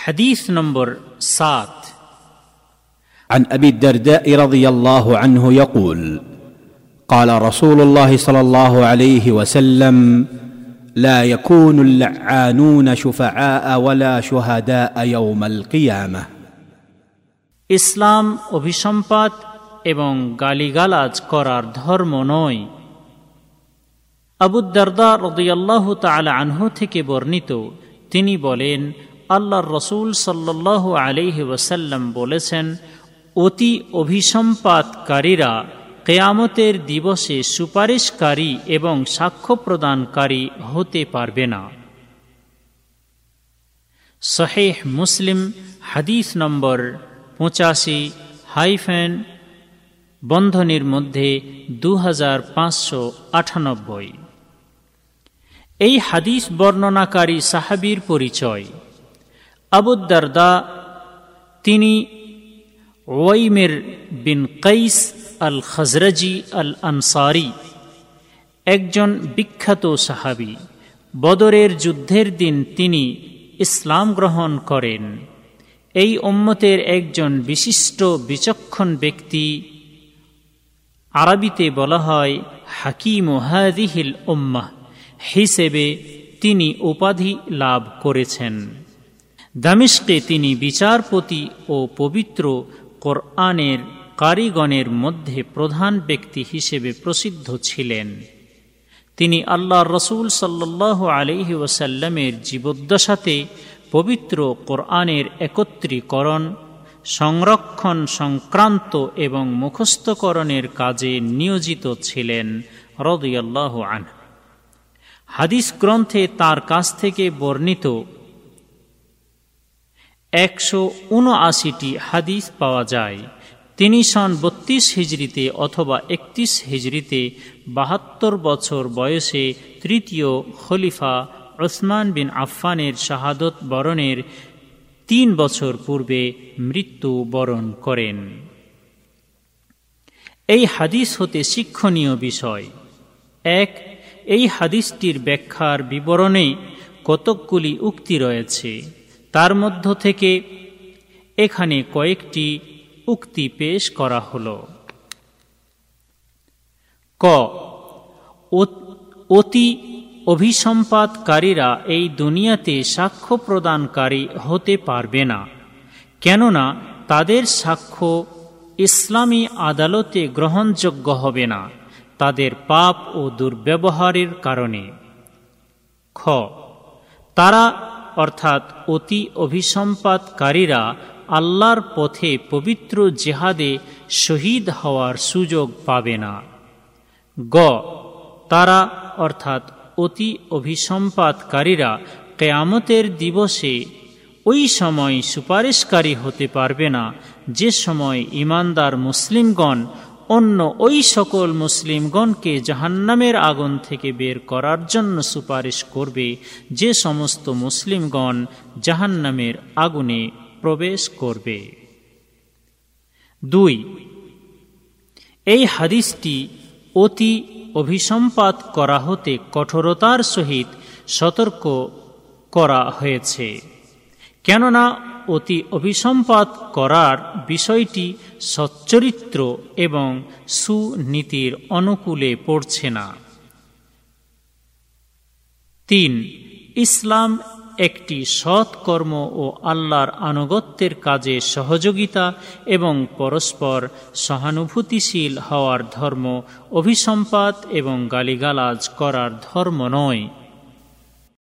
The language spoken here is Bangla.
حديث نمبر سات عن ابي الدرداء رضي الله عنه يقول قال رسول الله صلى الله عليه وسلم لا يكون اللعانون شفعاء ولا شهداء يوم القيامه ইসলাম অভিসম্পাত এবং গালিগালাজ করার ধর্ম নয় আবুদ্দারদা রদিয়াল্লাহ তালা আনহু থেকে বর্ণিত তিনি বলেন আল্লাহর রসুল সাল্লাহ আলিহি ওসাল্লাম বলেছেন, অতি অভিসম্পাতকারীরা কেয়ামতের দিবসে সুপারিশকারী এবং সাক্ষ্য প্রদানকারী হতে পারবে না। শহেহ মুসলিম হাদিস নম্বর পঁচাশি হাইফেন বন্ধনীর মধ্যে দু এই হাদিস বর্ণনাকারী সাহাবির পরিচয়। আবুদ্দারদা তিনি ওয়াইমের বিন কৈস আল খজরজি আল আনসারি একজন বিখ্যাত সাহাবি। বদরের যুদ্ধের দিন তিনি ইসলাম গ্রহণ করেন। এই উম্মতের একজন বিশিষ্ট বিচক্ষণ ব্যক্তি আরবিতে বলা হয় হাকিম হাদিহিল উম্মাহ, হিসেবে তিনি উপাধি লাভ করেছেন। দামিশকে তিনি বিচারপতি ও পবিত্র কোরআনের কারিগণের মধ্যে প্রধান ব্যক্তি হিসেবে প্রসিদ্ধ ছিলেন। তিনি আল্লাহ রসুল সাল্লাহ আলহি ওসাল্লামের জীবদ্দশাতে পবিত্র কোরআনের একত্রীকরণ, সংরক্ষণ সংক্রান্ত এবং মুখস্থকরণের কাজে নিয়োজিত ছিলেন রদিয়াল্লাহ আন হাদিস গ্রন্থে তার কাছ থেকে বর্ণিত একশো উনআশিটি হাদিস পাওয়া যায়। তিনি সন বত্রিশ হিজড়িতে অথবা একত্রিশ হিজড়িতে বাহাত্তর বছর বয়সে তৃতীয় খলিফা ওসমান বিন আফফানের শাহাদত বরণের তিন বছর পূর্বে মৃত্যু বরণ করেন। এই হাদিস হতে শিক্ষণীয় বিষয়। এক, এই হাদিসটির ব্যাখ্যার বিবরণে কতকগুলি উক্তি রয়েছে। তার মধ্য থেকে এখানে কয়েকটি উক্তি পেশ করা হল। ক, অতি অভিসম্পাদকারীরা এই দুনিয়াতে সাক্ষ্য প্রদানকারী হতে পারবে না, কেননা তাদের সাক্ষ্য ইসলামী আদালতে গ্রহণযোগ্য হবে না, তাদের পাপ ও দুর্ব্যবহারের কারণে। খ, তারা অর্থাৎ অতি অভিসম্পাদকারীরা আল্লাহর পথে পবিত্র জেহাদে শহীদ হওয়ার সুযোগ পাবে না। গ, তারা অর্থাৎ অতি অভিসম্পাদকারীরা কেয়ামতের দিবসে ওই সময় সুপারিশকারী হতে পারবে না, যে সময় ইমানদার মুসলিমগণ অন্য ওই সকল মুসলিমগণকে জাহান্নামের আগুন থেকে বের করার জন্য সুপারিশ করবে যে সমস্ত মুসলিমগণ জাহান্নামের আগুনে প্রবেশ করবে। দুই, এই হাদিসটি অতি অভিসম্পাত করা হতে কঠোরতার সহিত সতর্ক করা হয়েছে। কেননা অতি অভিসম্পাত করার বিষয়টি সচ্চরিত্র এবং সুনীতির অনুকূলে পড়ছে না। তিন, ইসলাম একটি সৎকর্ম ও আল্লাহর আনুগত্যের কাজে সহযোগিতা এবং পরস্পর সহানুভূতিশীল হওয়ার ধর্ম, অভিসম্পাত এবং গালিগালাজ করার ধর্ম নয়।